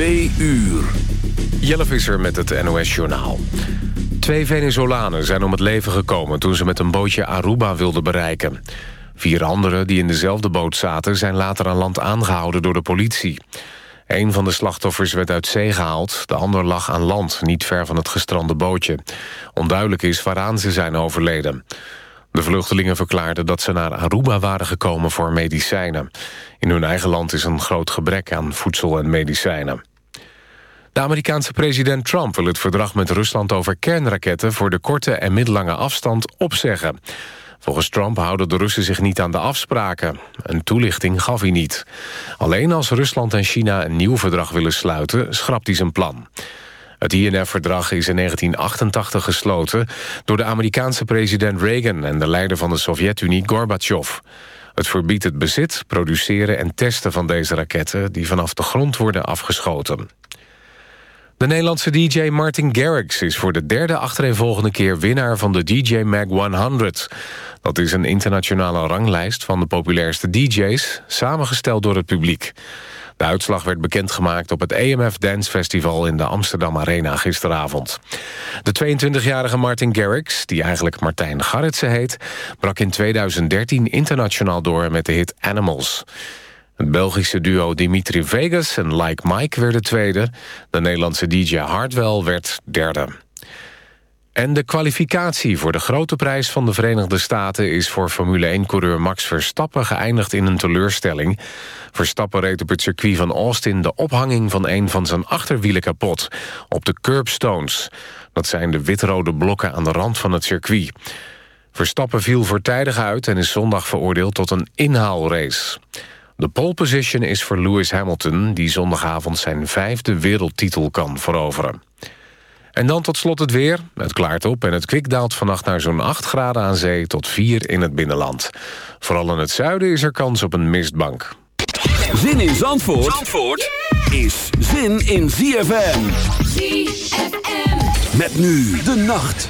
Twee uur. Jelle Visser met het NOS-journaal. Twee Venezolanen zijn om het leven gekomen... toen ze met een bootje Aruba wilden bereiken. Vier anderen die in dezelfde boot zaten... zijn later aan land aangehouden door de politie. Een van de slachtoffers werd uit zee gehaald. De ander lag aan land, niet ver van het gestrande bootje. Onduidelijk is waaraan ze zijn overleden. De vluchtelingen verklaarden dat ze naar Aruba waren gekomen voor medicijnen. In hun eigen land is een groot gebrek aan voedsel en medicijnen. De Amerikaanse president Trump wil het verdrag met Rusland over kernraketten... voor de korte en middellange afstand opzeggen. Volgens Trump houden de Russen zich niet aan de afspraken. Een toelichting gaf hij niet. Alleen als Rusland en China een nieuw verdrag willen sluiten... schrapt hij zijn plan. Het INF-verdrag is in 1988 gesloten... door de Amerikaanse president Reagan... en de leider van de Sovjet-Unie Gorbachev. Het verbiedt het bezit, produceren en testen van deze raketten... die vanaf de grond worden afgeschoten. De Nederlandse DJ Martin Garrix is voor de derde achtereenvolgende keer winnaar van de DJ Mag 100. Dat is een internationale ranglijst van de populairste DJ's, samengesteld door het publiek. De uitslag werd bekendgemaakt op het EMF Dance Festival in de Amsterdam Arena gisteravond. De 22-jarige Martin Garrix, die eigenlijk Martijn Garritsen heet... brak in 2013 internationaal door met de hit Animals. Het Belgische duo Dimitri Vegas en Like Mike werden tweede. De Nederlandse DJ Hardwell werd derde. En de kwalificatie voor de grote prijs van de Verenigde Staten... is voor Formule 1-coureur Max Verstappen geëindigd in een teleurstelling. Verstappen reed op het circuit van Austin de ophanging van een van zijn achterwielen kapot... op de curbstones. Dat zijn de witrode blokken aan de rand van het circuit. Verstappen viel voortijdig uit en is zondag veroordeeld tot een inhaalrace. De pole position is voor Lewis Hamilton... die zondagavond zijn vijfde wereldtitel kan veroveren. En dan tot slot het weer. Het klaart op en het kwik daalt vannacht naar zo'n 8 graden aan zee... tot 4 in het binnenland. Vooral in het zuiden is er kans op een mistbank. Zin in Zandvoort, Zandvoort is zin in ZFM. ZFM. Met nu de nacht.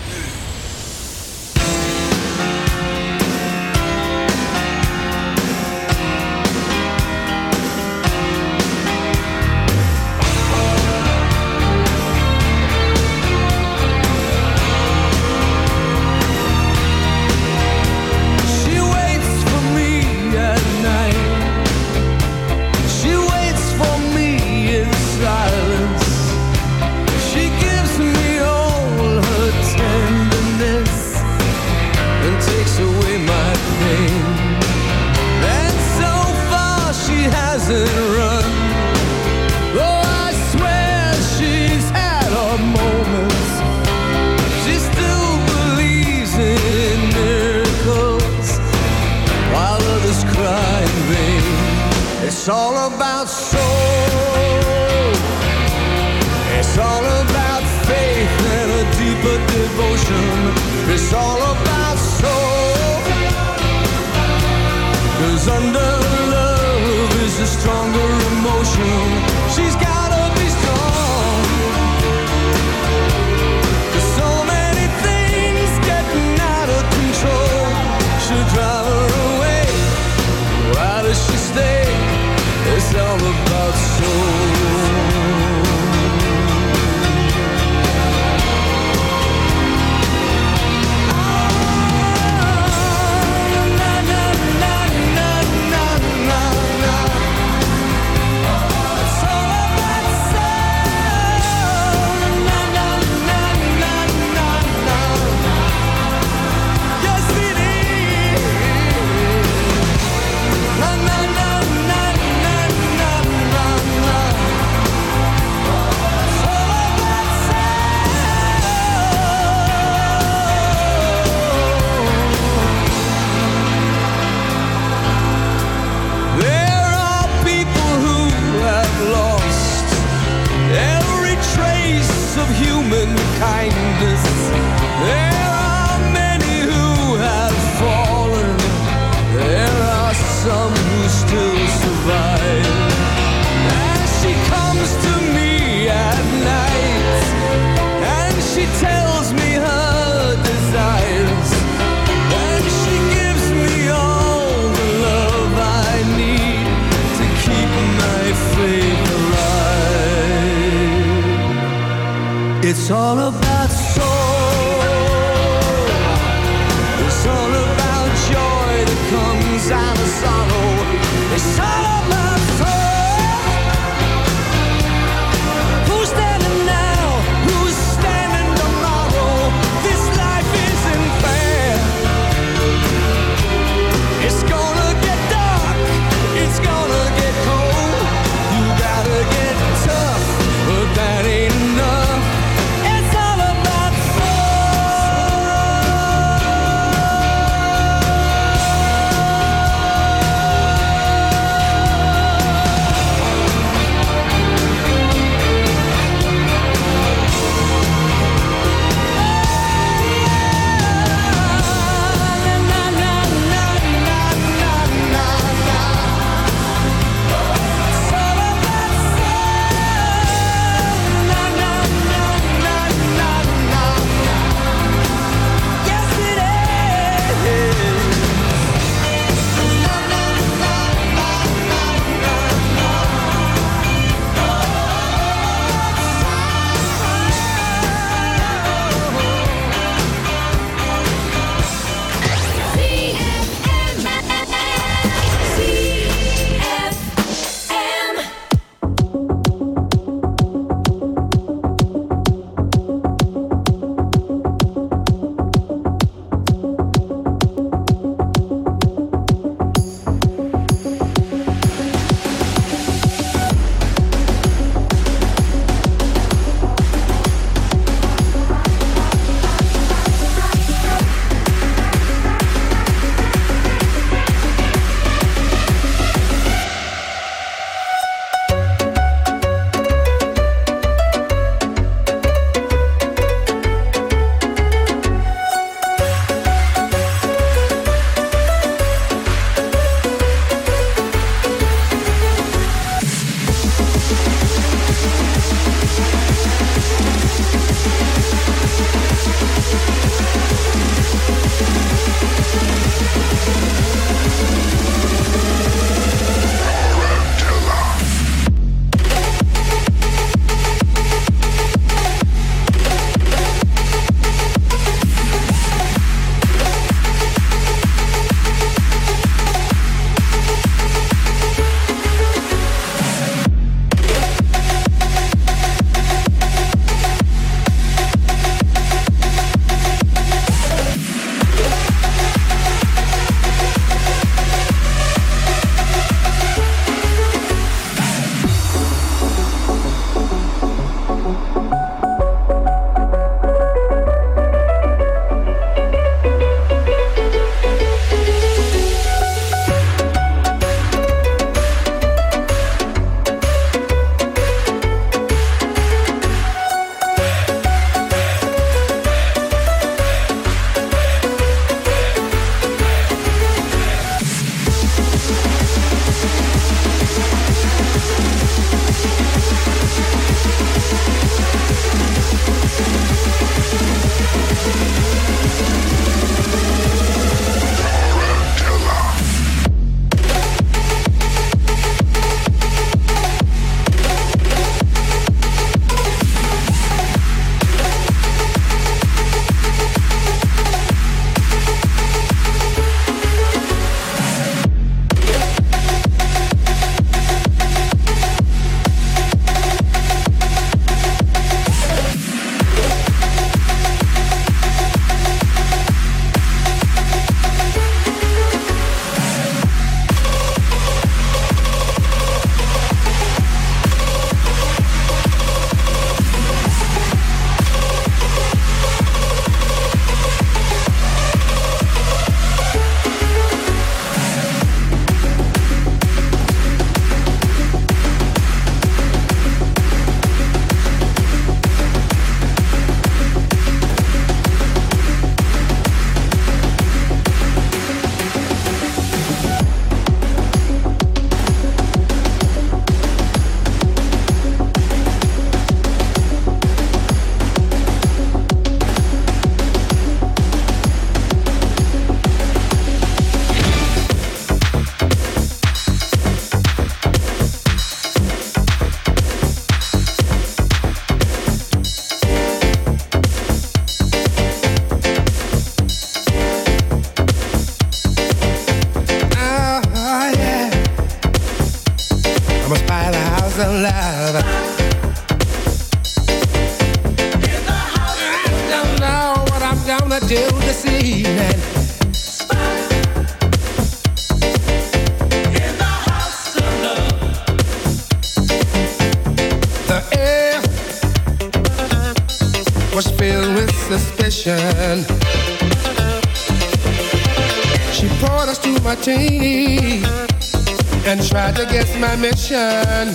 My mission.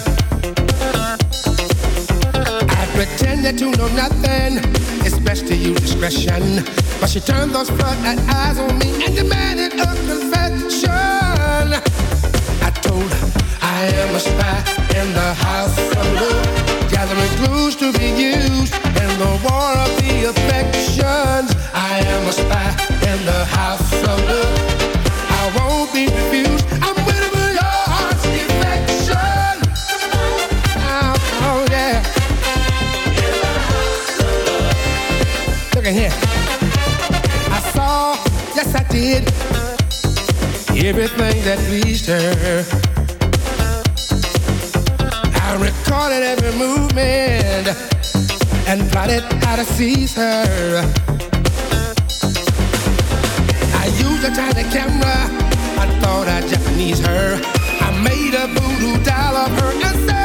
I pretended to know nothing. It's best to use discretion. But she turned those Here. I saw, yes I did, everything that pleased her. I recorded every movement and plotted how to seize her. I used a tiny camera, I thought I'd Japanese her. I made a voodoo doll of her and sat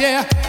Yeah.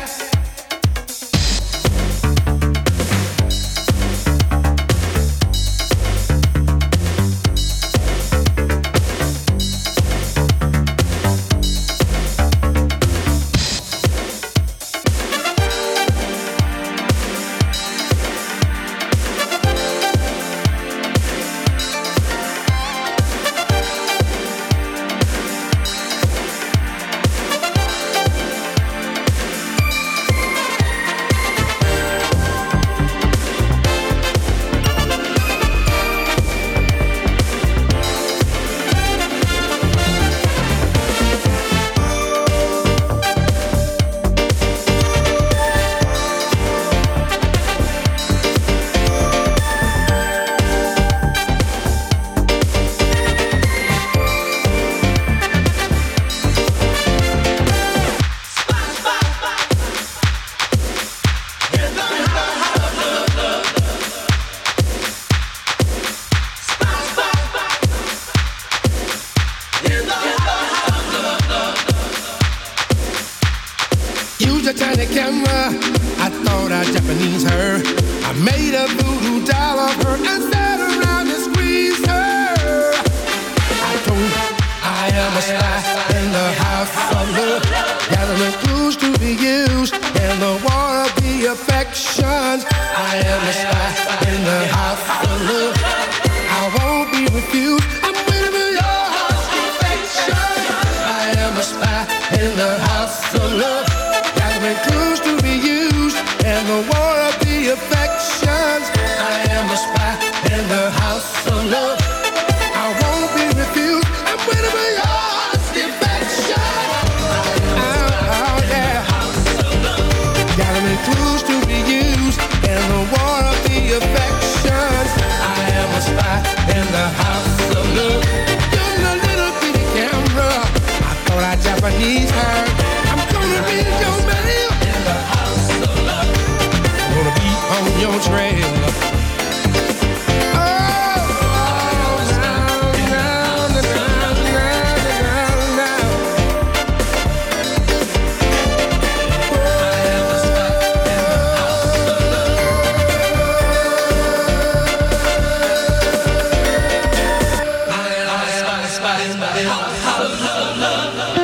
and my heart health low low low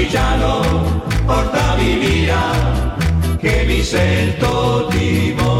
Partigiano, portami via, che mi sento di morire.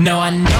No, I know